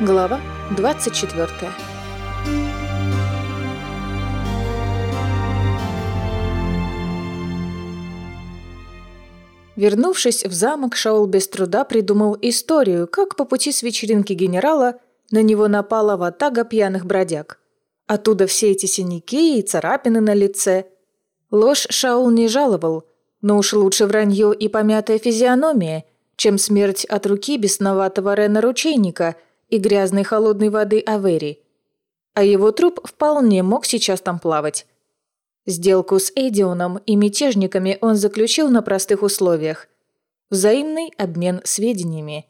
Глава 24 Вернувшись в замок, Шаул без труда придумал историю, как по пути с вечеринки генерала на него напала ватага пьяных бродяг. Оттуда все эти синяки и царапины на лице. Ложь Шаул не жаловал, но уж лучше вранье и помятая физиономия, чем смерть от руки бесноватого Рена-ручейника и грязной холодной воды Авери. А его труп вполне мог сейчас там плавать. Сделку с Эдионом и мятежниками он заключил на простых условиях. Взаимный обмен сведениями.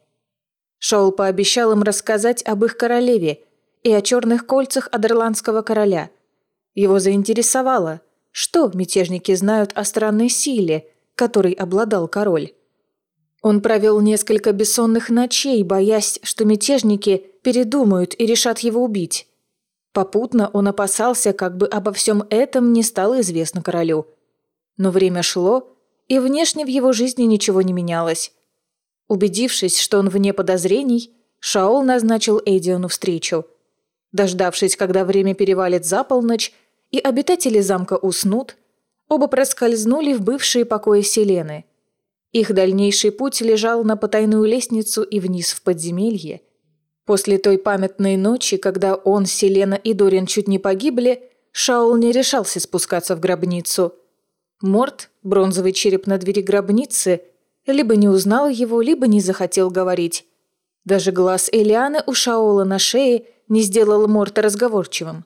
Шоул пообещал им рассказать об их королеве и о черных кольцах Адерландского короля. Его заинтересовало, что мятежники знают о странной силе, которой обладал король. Он провел несколько бессонных ночей, боясь, что мятежники передумают и решат его убить. Попутно он опасался, как бы обо всем этом не стало известно королю. Но время шло, и внешне в его жизни ничего не менялось. Убедившись, что он вне подозрений, Шаол назначил Эдиону встречу. Дождавшись, когда время перевалит за полночь, и обитатели замка уснут, оба проскользнули в бывшие покои Селены. Их дальнейший путь лежал на потайную лестницу и вниз в подземелье – После той памятной ночи, когда он, Селена и Дорин чуть не погибли, Шаул не решался спускаться в гробницу. Морт, бронзовый череп на двери гробницы, либо не узнал его, либо не захотел говорить. Даже глаз Элианы у Шаола на шее не сделал Морта разговорчивым.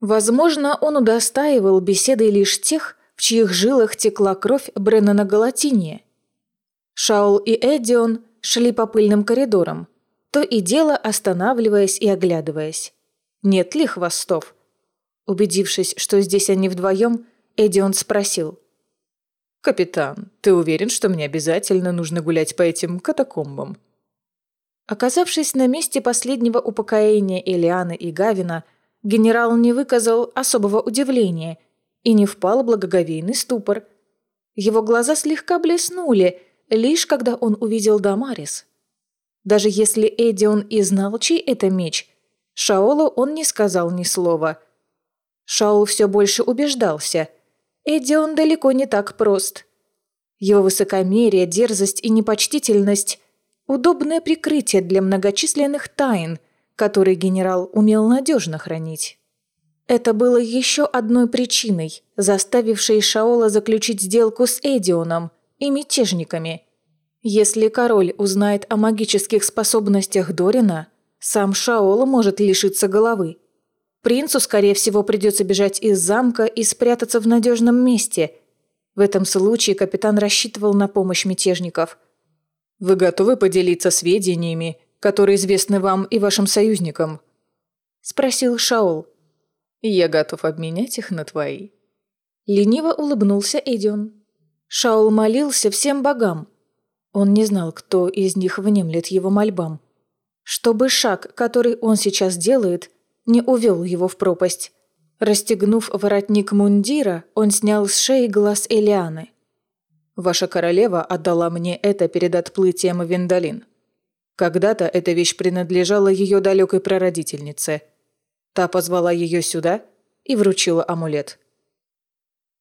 Возможно, он удостаивал беседой лишь тех, в чьих жилах текла кровь Бреннана Галатиния. Шаул и Эдион шли по пыльным коридорам – то и дело останавливаясь и оглядываясь. Нет ли хвостов? Убедившись, что здесь они вдвоем, Эдион спросил. «Капитан, ты уверен, что мне обязательно нужно гулять по этим катакомбам?» Оказавшись на месте последнего упокоения Элианы и Гавина, генерал не выказал особого удивления и не впал в благоговейный ступор. Его глаза слегка блеснули, лишь когда он увидел Дамарис. Даже если Эдион и знал, чей это меч, Шаолу он не сказал ни слова. Шаол все больше убеждался. Эдион далеко не так прост. Его высокомерие, дерзость и непочтительность – удобное прикрытие для многочисленных тайн, которые генерал умел надежно хранить. Это было еще одной причиной, заставившей Шаола заключить сделку с Эдионом и мятежниками – если король узнает о магических способностях Дорина, сам Шаол может лишиться головы. Принцу, скорее всего, придется бежать из замка и спрятаться в надежном месте. В этом случае капитан рассчитывал на помощь мятежников. «Вы готовы поделиться сведениями, которые известны вам и вашим союзникам?» – спросил Шаол. «Я готов обменять их на твои». Лениво улыбнулся Эдион. Шаул молился всем богам – он не знал, кто из них внемлет его мольбам. Чтобы шаг, который он сейчас делает, не увел его в пропасть. Расстегнув воротник мундира, он снял с шеи глаз Элианы. «Ваша королева отдала мне это перед отплытием в Виндалин. Когда-то эта вещь принадлежала ее далекой прародительнице. Та позвала ее сюда и вручила амулет».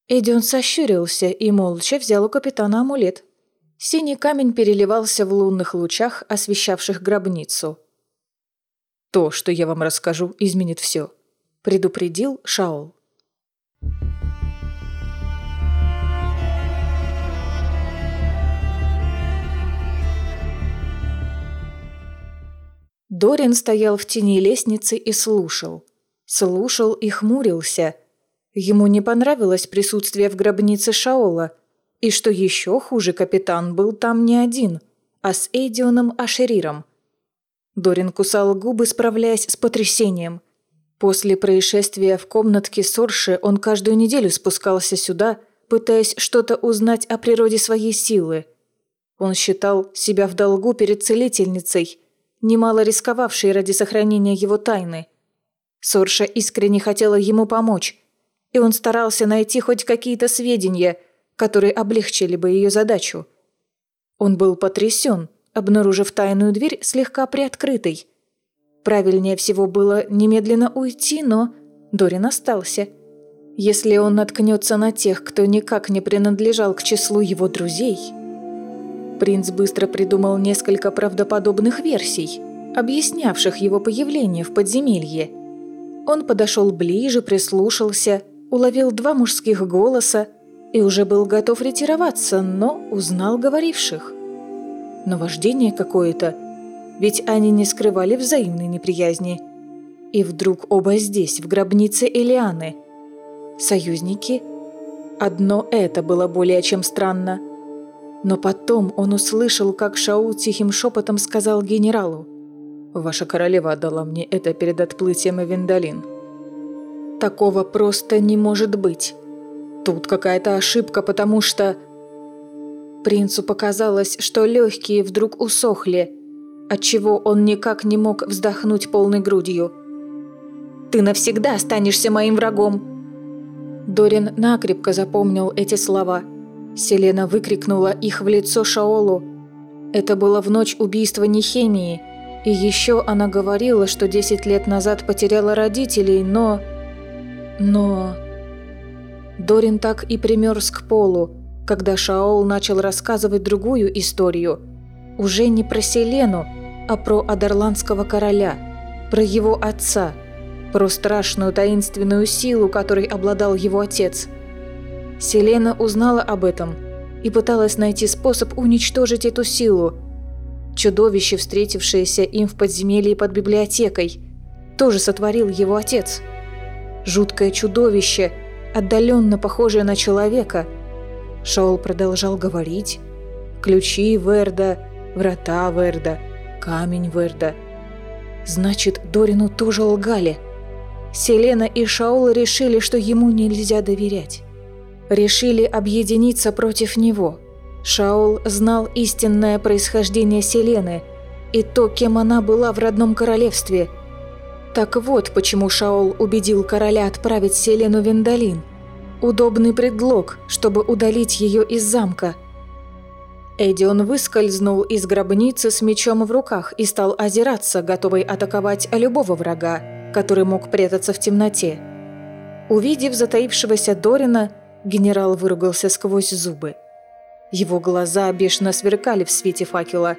Эдион сощурился и молча взял у капитана амулет. Синий камень переливался в лунных лучах, освещавших гробницу. «То, что я вам расскажу, изменит все», — предупредил Шаол. Дорин стоял в тени лестницы и слушал. Слушал и хмурился. Ему не понравилось присутствие в гробнице Шаола — и что еще хуже, капитан был там не один, а с Эдионом Ашериром. Дорин кусал губы, справляясь с потрясением. После происшествия в комнатке Сорши он каждую неделю спускался сюда, пытаясь что-то узнать о природе своей силы. Он считал себя в долгу перед целительницей, немало рисковавшей ради сохранения его тайны. Сорша искренне хотела ему помочь, и он старался найти хоть какие-то сведения – которые облегчили бы ее задачу. Он был потрясен, обнаружив тайную дверь слегка приоткрытой. Правильнее всего было немедленно уйти, но Дорин остался. Если он наткнется на тех, кто никак не принадлежал к числу его друзей... Принц быстро придумал несколько правдоподобных версий, объяснявших его появление в подземелье. Он подошел ближе, прислушался, уловил два мужских голоса и уже был готов ретироваться, но узнал говоривших. Наваждение какое-то, ведь они не скрывали взаимной неприязни. И вдруг оба здесь, в гробнице Элианы. Союзники? Одно это было более чем странно. Но потом он услышал, как Шаул тихим шепотом сказал генералу. «Ваша королева отдала мне это перед отплытием в Виндалин». Такого просто не может быть. Тут какая-то ошибка, потому что... Принцу показалось, что легкие вдруг усохли, отчего он никак не мог вздохнуть полной грудью. «Ты навсегда останешься моим врагом!» Дорин накрепко запомнил эти слова. Селена выкрикнула их в лицо Шаолу. Это было в ночь убийства Нехемии. И еще она говорила, что 10 лет назад потеряла родителей, но... Но... Дорин так и примерз к полу, когда Шаол начал рассказывать другую историю. Уже не про Селену, а про Адерландского короля, про его отца, про страшную таинственную силу, которой обладал его отец. Селена узнала об этом и пыталась найти способ уничтожить эту силу. Чудовище, встретившееся им в подземелье под библиотекой, тоже сотворил его отец. Жуткое чудовище – отдаленно похожее на человека. Шаол продолжал говорить. Ключи Верда, врата Верда, камень Верда. Значит, Дорину тоже лгали. Селена и Шаол решили, что ему нельзя доверять. Решили объединиться против него. Шаол знал истинное происхождение Селены и то, кем она была в родном королевстве – так вот, почему Шаол убедил короля отправить Селену в Виндалин. Удобный предлог, чтобы удалить ее из замка. Эдион выскользнул из гробницы с мечом в руках и стал озираться, готовый атаковать любого врага, который мог прятаться в темноте. Увидев затаившегося Дорина, генерал выругался сквозь зубы. Его глаза бешено сверкали в свете факела.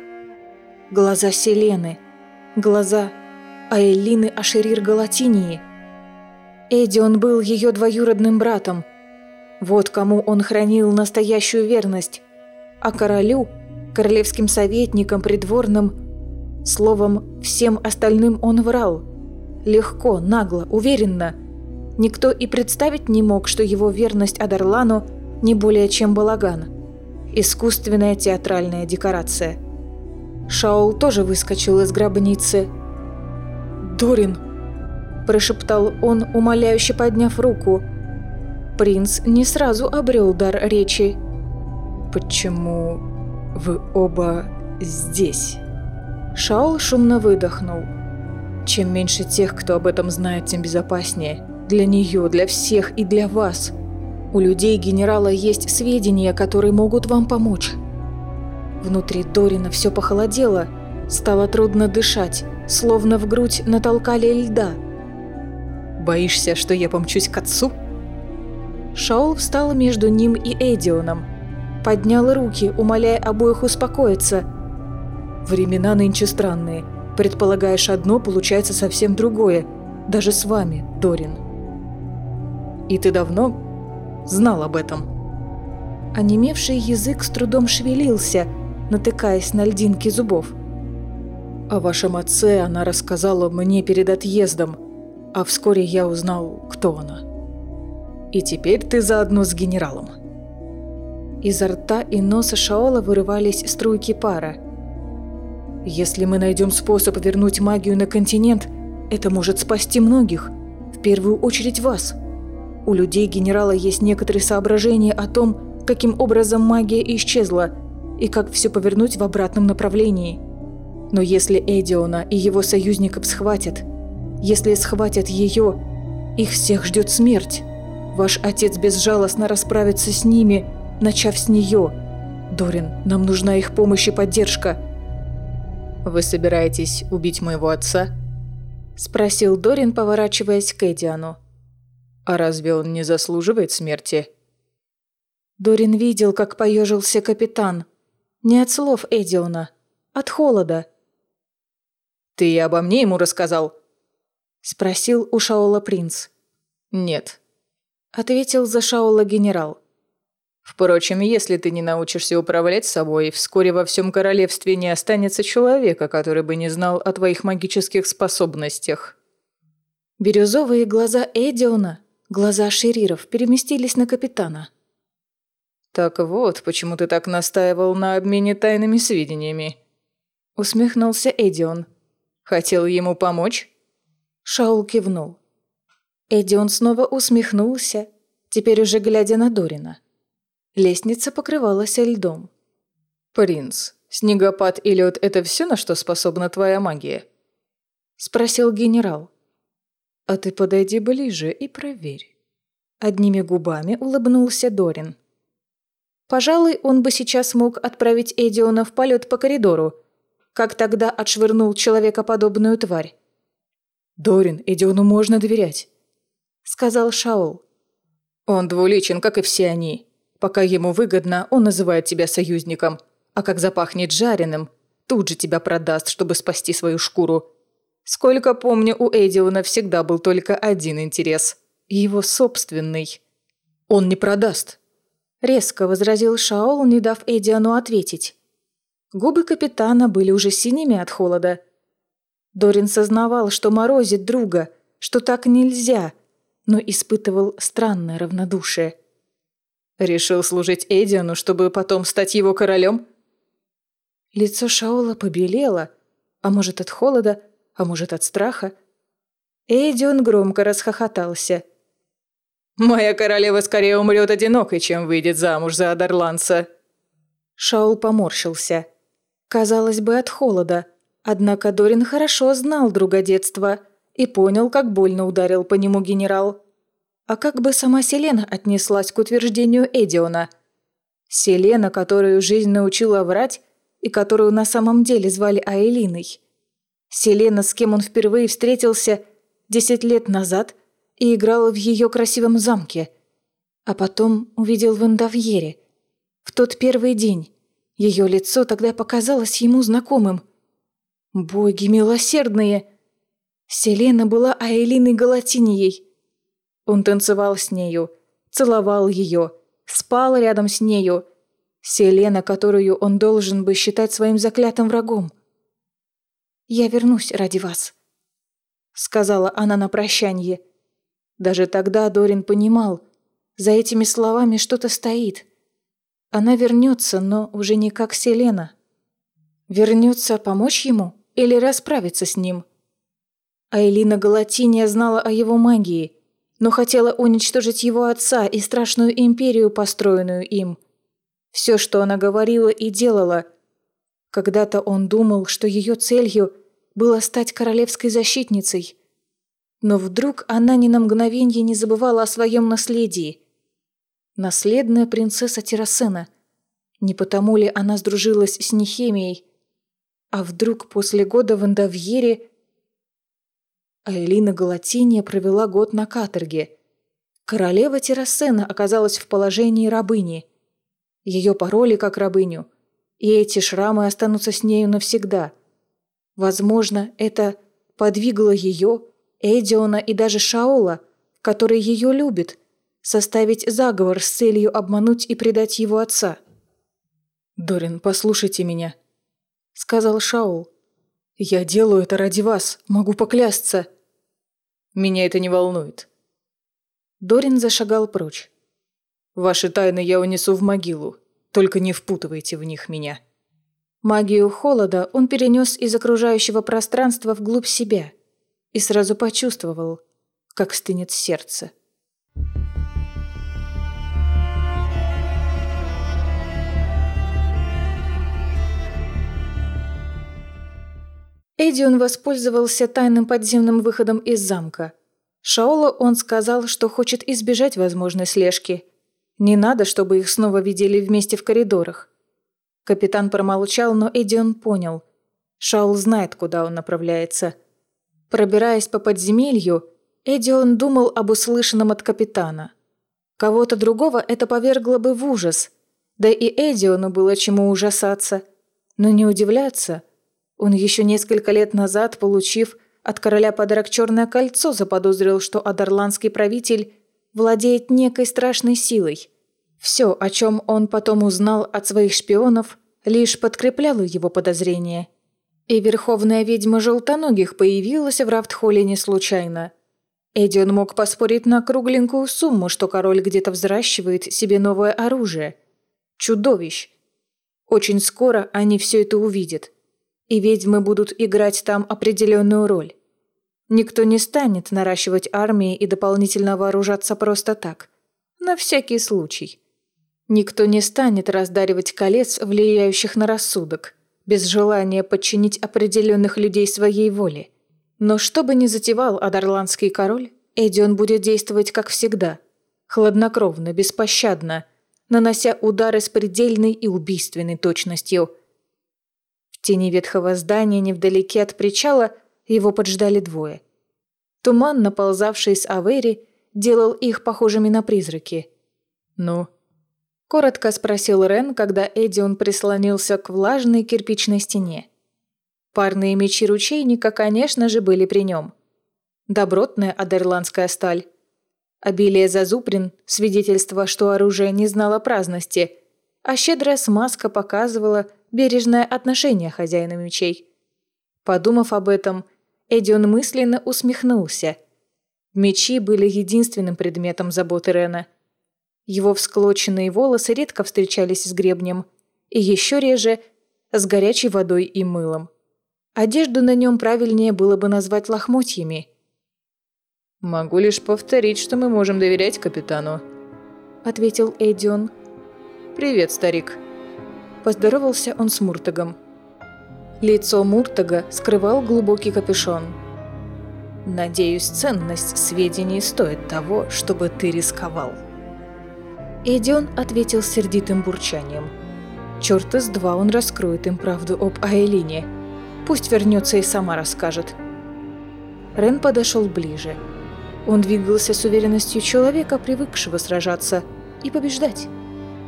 Глаза Селены. Глаза а Эллины Ашерир Галатинии. Эдион был ее двоюродным братом. Вот кому он хранил настоящую верность. А королю, королевским советникам, придворным, словом, всем остальным он врал. Легко, нагло, уверенно. Никто и представить не мог, что его верность Адарлану не более чем балаган. Искусственная театральная декорация. Шаул тоже выскочил из гробницы – Дорин!» – прошептал он, умоляюще подняв руку. Принц не сразу обрел дар речи. «Почему вы оба здесь?» Шаул шумно выдохнул. «Чем меньше тех, кто об этом знает, тем безопаснее. Для нее, для всех и для вас. У людей генерала есть сведения, которые могут вам помочь». Внутри Дорина все похолодело, стало трудно дышать словно в грудь натолкали льда. «Боишься, что я помчусь к отцу?» Шаол встал между ним и Эдионом. Поднял руки, умоляя обоих успокоиться. «Времена нынче странные. Предполагаешь одно, получается совсем другое. Даже с вами, Дорин». «И ты давно знал об этом?» Онемевший язык с трудом шевелился, натыкаясь на льдинки зубов. О вашем отце она рассказала мне перед отъездом, а вскоре я узнал, кто она. И теперь ты заодно с генералом. Изо рта и носа Шаола вырывались струйки пара. Если мы найдем способ вернуть магию на континент, это может спасти многих, в первую очередь вас. У людей генерала есть некоторые соображения о том, каким образом магия исчезла и как все повернуть в обратном направлении – но если Эдиона и его союзников схватят, если схватят ее, их всех ждет смерть. Ваш отец безжалостно расправится с ними, начав с нее. Дорин, нам нужна их помощь и поддержка. Вы собираетесь убить моего отца? – спросил Дорин, поворачиваясь к Эдиану. «А разве он не заслуживает смерти?» Дорин видел, как поежился капитан. Не от слов Эдиона, от холода. «Ты и обо мне ему рассказал?» – спросил у Шаола принц. «Нет», – ответил за Шаола генерал. Впрочем, если ты не научишься управлять собой, вскоре во всем королевстве не останется человека, который бы не знал о твоих магических способностях. Бирюзовые глаза Эдиона, глаза Шериров, переместились на капитана. «Так вот, почему ты так настаивал на обмене тайными сведениями?» Усмехнулся Эдион. «Хотел ему помочь?» Шаул кивнул. Эдион снова усмехнулся, теперь уже глядя на Дорина. Лестница покрывалась льдом. «Принц, снегопад и лед – это все, на что способна твоя магия?» – спросил генерал. «А ты подойди ближе и проверь». Одними губами улыбнулся Дорин. Пожалуй, он бы сейчас мог отправить Эдиона в полет по коридору, как тогда отшвырнул человекоподобную тварь. «Дорин, Эдиону можно доверять», — сказал Шаул. «Он двуличен, как и все они. Пока ему выгодно, он называет тебя союзником, а как запахнет жареным, тут же тебя продаст, чтобы спасти свою шкуру. Сколько помню, у Эдиона всегда был только один интерес – его собственный. Он не продаст. Резко возразил Шаол, не дав Эдиону ответить. Губы капитана были уже синими от холода. Дорин сознавал, что морозит друга, что так нельзя, но испытывал странное равнодушие – Решил служить Эдиану, чтобы потом стать его королем? Лицо Шаола побелело, а может от холода, а может от страха. Эдион громко расхохотался. «Моя королева скорее умрет одинокой, чем выйдет замуж за Адарланца». Шаул поморщился. Казалось бы, от холода. Однако Дорин хорошо знал друга детства и понял, как больно ударил по нему генерал. А как бы сама Селена отнеслась к утверждению Эдиона? Селена, которую жизнь научила врать и которую на самом деле звали Аэлиной. Селена, с кем он впервые встретился десять лет назад и играл в ее красивом замке. А потом увидел в Эндавьере. В тот первый день. Ее лицо тогда показалось ему знакомым. Боги милосердные! Селена была Аэлиной Галатинией – он танцевал с нею, целовал ее, спал рядом с нею. Селена, которую он должен бы считать своим заклятым врагом. «Я вернусь ради вас», — сказала она на прощанье. Даже тогда Дорин понимал, за этими словами что-то стоит. Она вернется, но уже не как Селена. Вернется помочь ему или расправиться с ним? А Элина Галатиния знала о его магии — но хотела уничтожить его отца и страшную империю, построенную им. Все, что она говорила и делала. Когда-то он думал, что ее целью было стать королевской защитницей. Но вдруг она ни на мгновенье не забывала о своем наследии. Наследная принцесса Террасена. Не потому ли она сдружилась с Нехемией? А вдруг после года в Эндовьере а Элина Галатиния провела год на каторге. Королева Террасена оказалась в положении рабыни. Ее пороли как рабыню, и эти шрамы останутся с нею навсегда. Возможно, это подвигло ее, Эдиона и даже Шаола, который ее любит, составить заговор с целью обмануть и предать его отца. «Дорин, послушайте меня», — сказал Шаул. «Я делаю это ради вас, могу поклясться». Меня это не волнует». Дорин зашагал прочь. «Ваши тайны я унесу в могилу, только не впутывайте в них меня». Магию холода он перенес из окружающего пространства вглубь себя и сразу почувствовал, как стынет сердце. Эдион воспользовался тайным подземным выходом из замка. Шаолу он сказал, что хочет избежать возможной слежки. Не надо, чтобы их снова видели вместе в коридорах. Капитан промолчал, но Эдион понял. Шаул знает, куда он направляется. Пробираясь по подземелью, Эдион думал об услышанном от капитана. Кого-то другого это повергло бы в ужас, да и Эдиону было чему ужасаться. Но не удивляться. Он еще несколько лет назад, получив от короля подарок «Черное кольцо», заподозрил, что адерландский правитель владеет некой страшной силой. Все, о чем он потом узнал от своих шпионов, лишь подкрепляло его подозрения. И верховная ведьма Желтоногих появилась в Рафтхолле не случайно – Эдион мог поспорить на кругленькую сумму, что король где-то взращивает себе новое оружие. Чудовищ. Очень скоро они все это увидят. И ведьмы будут играть там определенную роль. Никто не станет наращивать армии и дополнительно вооружаться просто так. На всякий случай. Никто не станет раздаривать колец, влияющих на рассудок, без желания подчинить определенных людей своей воле. Но что бы ни затевал Адарландский король, Эдион будет действовать как всегда. Хладнокровно, беспощадно, нанося удары с предельной и убийственной точностью. Тени ветхого здания невдалеке от причала его поджидали двое. Туман, наползавший с Авери, делал их похожими на призраки. «Ну?» – коротко спросил Рен, когда Эдион прислонился к влажной кирпичной стене. Парные мечи ручейника, конечно же, были при нем. Добротная адерландская сталь. Обилие зазубрин – свидетельство, что оружие не знало праздности, а щедрая смазка показывала бережное отношение хозяина мечей. Подумав об этом, Эдион мысленно усмехнулся. Мечи были единственным предметом заботы Рена. Его всклоченные волосы редко встречались с гребнем, и еще реже – с горячей водой и мылом. Одежду на нем правильнее было бы назвать лохмотьями. «Могу лишь повторить, что мы можем доверять капитану», — ответил Эдион. «Привет, старик». Поздоровался он с Муртагом. Лицо Муртага скрывал глубокий капюшон. «Надеюсь, ценность сведений стоит того, чтобы ты рисковал». Эдион ответил сердитым бурчанием. Черт из два он раскроет им правду об Айлине. Пусть вернется и сама расскажет. Рен подошел ближе. Он двигался с уверенностью человека, привыкшего сражаться и побеждать.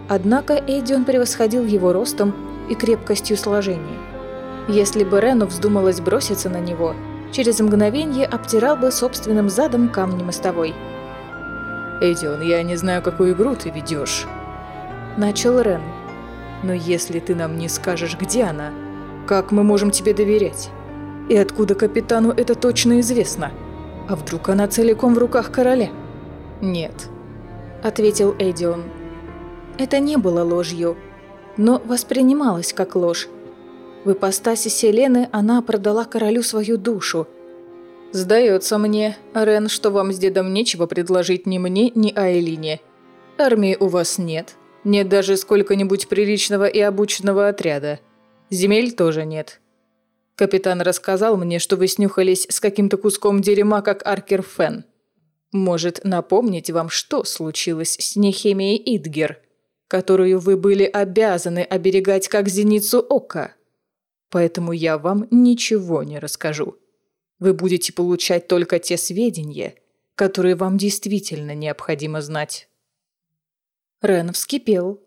Однако Эдион превосходил его ростом и крепкостью сложения. Если бы Рену вздумалось броситься на него, через мгновение обтирал бы собственным задом камни мостовой. «Эдион, я не знаю, какую игру ты ведешь», — начал Рен. «Но если ты нам не скажешь, где она, как мы можем тебе доверять? И откуда капитану это точно известно? А вдруг она целиком в руках короля? Нет, ответил Эдион. Это не было ложью, но воспринималось как ложь. В ипостаси Селены она продала королю свою душу. «Сдается мне, Рен, что вам с дедом нечего предложить ни мне, ни Айлине. Армии у вас нет. Нет даже сколько-нибудь приличного и обученного отряда. Земель тоже нет. Капитан рассказал мне, что вы снюхались с каким-то куском дерьма, как Аркер Фен. Может, напомнить вам, что случилось с Нехемией Идгер, которую вы были обязаны оберегать как зеницу ока. Поэтому я вам ничего не расскажу. Вы будете получать только те сведения, которые вам действительно необходимо знать». Рен вскипел,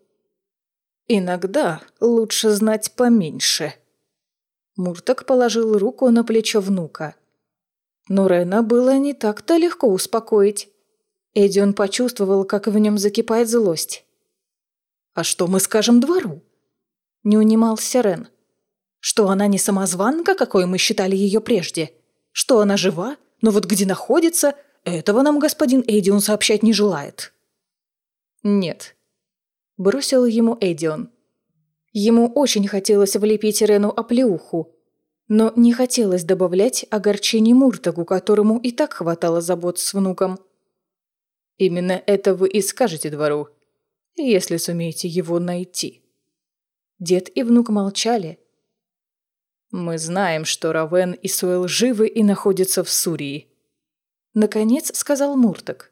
Иногда лучше знать поменьше. Муртак положил руку на плечо внука. Но Рена было не так-то легко успокоить. Эдион почувствовал, как в нем закипает злость. «А что мы скажем двору?» Не унимался Рен. «Что она не самозванка, какой мы считали ее прежде? Что она жива, но вот где находится, этого нам господин Эдион сообщать не желает». «Нет, бросил ему Эдион. Ему очень хотелось влепить Рену оплеуху, но не хотелось добавлять огорчений Муртагу, которому и так хватало забот с внуком. «Именно это вы и скажете двору, если сумеете его найти». Дед и внук молчали. «Мы знаем, что Равен и Суэл живы и находятся в Сурии», — наконец сказал Муртаг.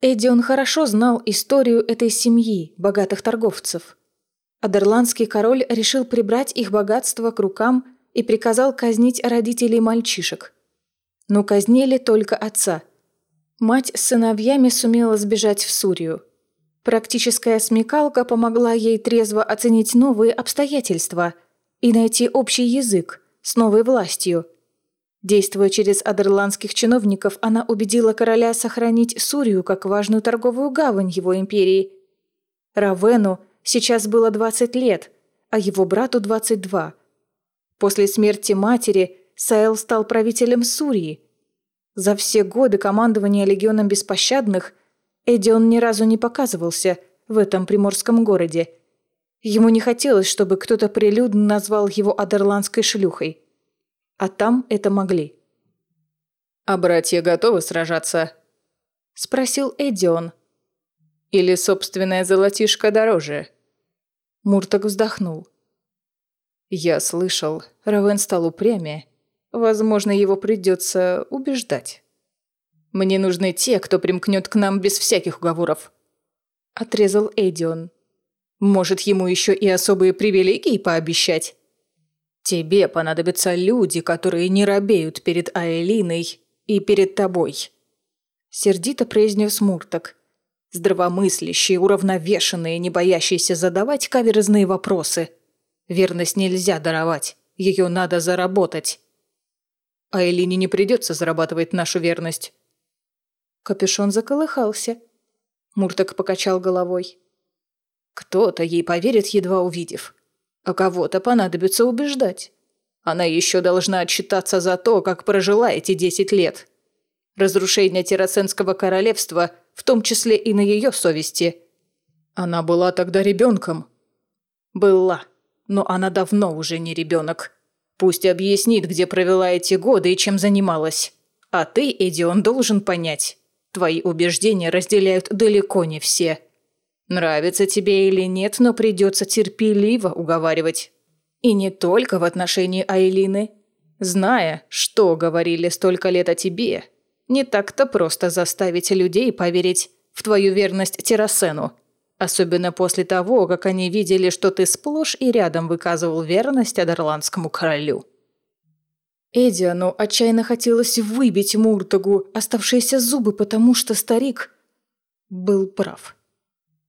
Эдион хорошо знал историю этой семьи, богатых торговцев. Адерландский король решил прибрать их богатство к рукам и приказал казнить родителей мальчишек. но казнили только отца. Мать с сыновьями сумела сбежать в Сурию. Практическая смекалка помогла ей трезво оценить новые обстоятельства и найти общий язык с новой властью. Действуя через адерландских чиновников, она убедила короля сохранить Сурию как важную торговую гавань его империи. Равену сейчас было 20 лет, а его брату 22. После смерти матери Саэл стал правителем Сурии. За все годы командования Легионом Беспощадных Эдион ни разу не показывался в этом приморском городе. Ему не хотелось, чтобы кто-то прилюдно назвал его адерландской шлюхой. А там это могли. «А братья готовы сражаться?» – спросил Эдион. «Или собственная золотишко дороже?» Мурток вздохнул. «Я слышал, Равен стал упрямее. Возможно, его придется убеждать. Мне нужны те, кто примкнет к нам без всяких уговоров». Отрезал Эдион. «Может, ему еще и особые привилегии пообещать?» «Тебе понадобятся люди, которые не робеют перед Аэлиной и перед тобой», — сердито произнес Мурток. «Здравомыслящие, уравновешенные, не боящиеся задавать каверзные вопросы. Верность нельзя даровать, ее надо заработать». Аэлине не придется зарабатывать нашу верность». Капюшон заколыхался. Мурток покачал головой. «Кто-то ей поверит, едва увидев, а кого-то понадобится убеждать. Она еще должна отчитаться за то, как прожила эти десять лет. Разрушение Терраценского королевства, в том числе и на ее совести. Она была тогда ребенком. Была, но она давно уже не ребенок. Пусть объяснит, где провела эти годы и чем занималась. А ты, Эдион, должен понять. Твои убеждения разделяют далеко не все. Нравится тебе или нет, но придется терпеливо уговаривать. И не только в отношении Айлины. Зная, что говорили столько лет о тебе, не так-то просто заставить людей поверить в твою верность Террасену. Особенно после того, как они видели, что ты сплошь и рядом выказывал верность Адерландскому королю. Эдиану отчаянно хотелось выбить Муртагу оставшиеся зубы, потому что старик был прав.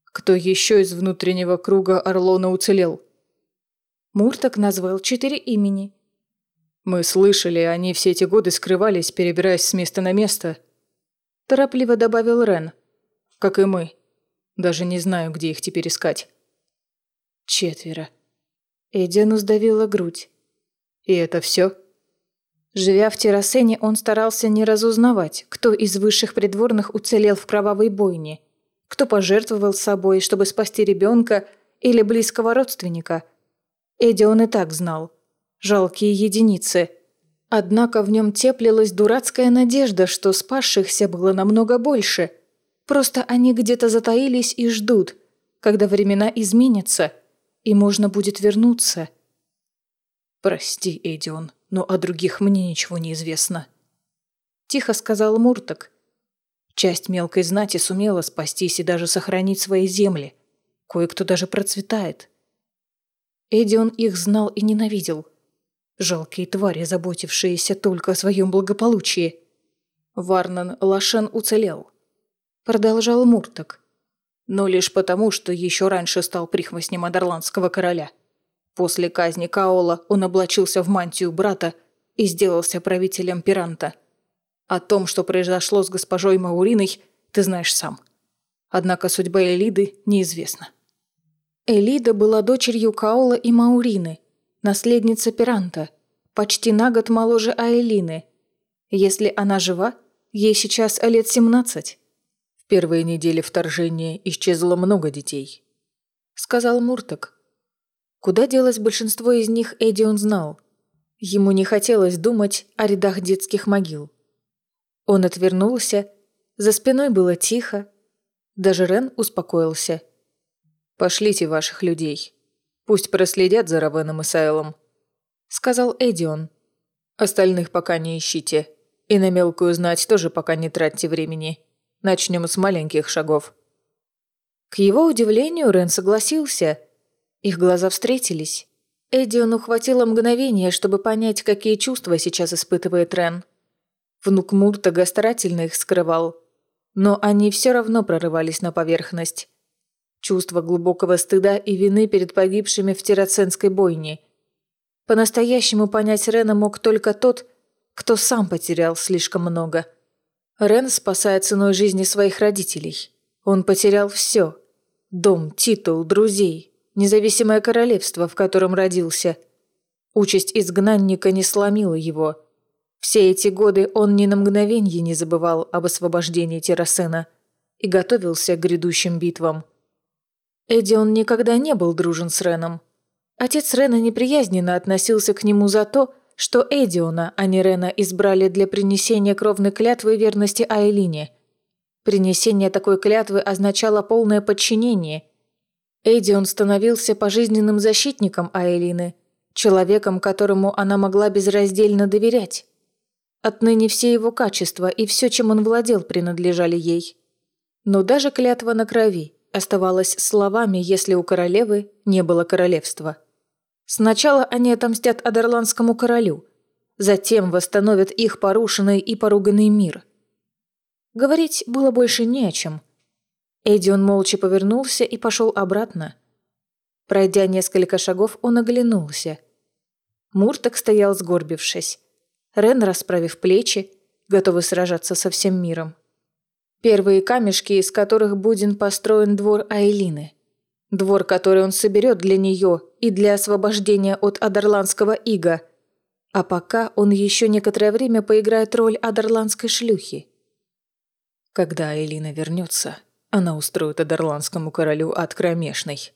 Кто еще из внутреннего круга Орлона уцелел? Муртаг назвал четыре имени. Мы слышали, они все эти годы скрывались, перебираясь с места на место. Торопливо добавил Рен. Как и мы. Даже не знаю, где их теперь искать. Четверо. Эдиану сдавила грудь. И это все? Живя в Террасене, он старался не разузнавать, кто из высших придворных уцелел в кровавой бойне, кто пожертвовал собой, чтобы спасти ребенка или близкого родственника. Эдди он и так знал. Жалкие единицы. Однако в нем теплилась дурацкая надежда, что спасшихся было намного больше – Просто они где-то затаились и ждут, когда времена изменятся, и можно будет вернуться. «Прости, Эдион, но о других мне ничего не известно», – тихо сказал Мурток. Часть мелкой знати сумела спастись и даже сохранить свои земли. Кое-кто даже процветает. Эдион их знал и ненавидел. Жалкие твари, заботившиеся только о своем благополучии. Варнан Лашен уцелел продолжал Мурток. Но лишь потому, что еще раньше стал прихвостнем Адерландского короля. После казни Каола он облачился в мантию брата и сделался правителем Пиранта. О том, что произошло с госпожой Мауриной, ты знаешь сам. Однако судьба Элиды неизвестна. Элида была дочерью Каола и Маурины, наследница Пиранта, почти на год моложе Аэлины. Если она жива, ей сейчас лет семнадцать первые недели вторжения исчезло много детей», — сказал Мурток. Куда делось большинство из них, Эдион знал. Ему не хотелось думать о рядах детских могил. Он отвернулся, за спиной было тихо. Даже Рен успокоился. «Пошлите ваших людей. Пусть проследят за Равеном и Сайлом», — сказал Эдион. «Остальных пока не ищите. И на мелкую знать тоже пока не тратьте времени». Начнем с маленьких шагов». К его удивлению Рен согласился. Их глаза встретились. Эдиону хватило мгновения, чтобы понять, какие чувства сейчас испытывает Рен. Внук Муртага старательно их скрывал, но они все равно прорывались на поверхность. Чувство глубокого стыда и вины перед погибшими в Терраценской бойне. По-настоящему понять Рена мог только тот, кто сам потерял слишком много. Рен спасает ценой жизни своих родителей. Он потерял все. Дом, титул, друзей, независимое королевство, в котором родился. Участь изгнанника не сломила его. Все эти годы он ни на мгновенье не забывал об освобождении Террасена и готовился к грядущим битвам. Эдион никогда не был дружен с Реном. Отец Рена неприязненно относился к нему за то, что Эдиона, а не Рена, избрали для принесения кровной клятвы верности Айлине. Принесение такой клятвы означало полное подчинение. Эдион становился пожизненным защитником Айлины, человеком, которому она могла безраздельно доверять. Отныне все его качества и все, чем он владел, принадлежали ей. Но даже клятва на крови оставалась словами, если у королевы не было королевства. Сначала они отомстят Адерландскому королю, затем восстановят их порушенный и поруганный мир. Говорить было больше не о чем. Эдион молча повернулся и пошел обратно. Пройдя несколько шагов, он оглянулся. Мурток стоял сгорбившись. Рен, расправив плечи, готовый сражаться со всем миром. Первые камешки, из которых будет построен двор Айлины – Двор, который он соберет для нее и для освобождения от Адерландского ига. А пока он еще некоторое время поиграет роль Адерландской шлюхи. Когда Элина вернется, она устроит Адерландскому королю ад кромешный.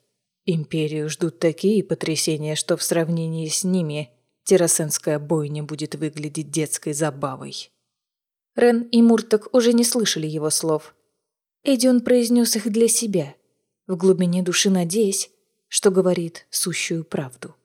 Империю ждут такие потрясения, что в сравнении с ними террасенская бойня будет выглядеть детской забавой. Рен и Мурток уже не слышали его слов. Эдион произнес их для себя – в глубине души надеясь, что говорит сущую правду.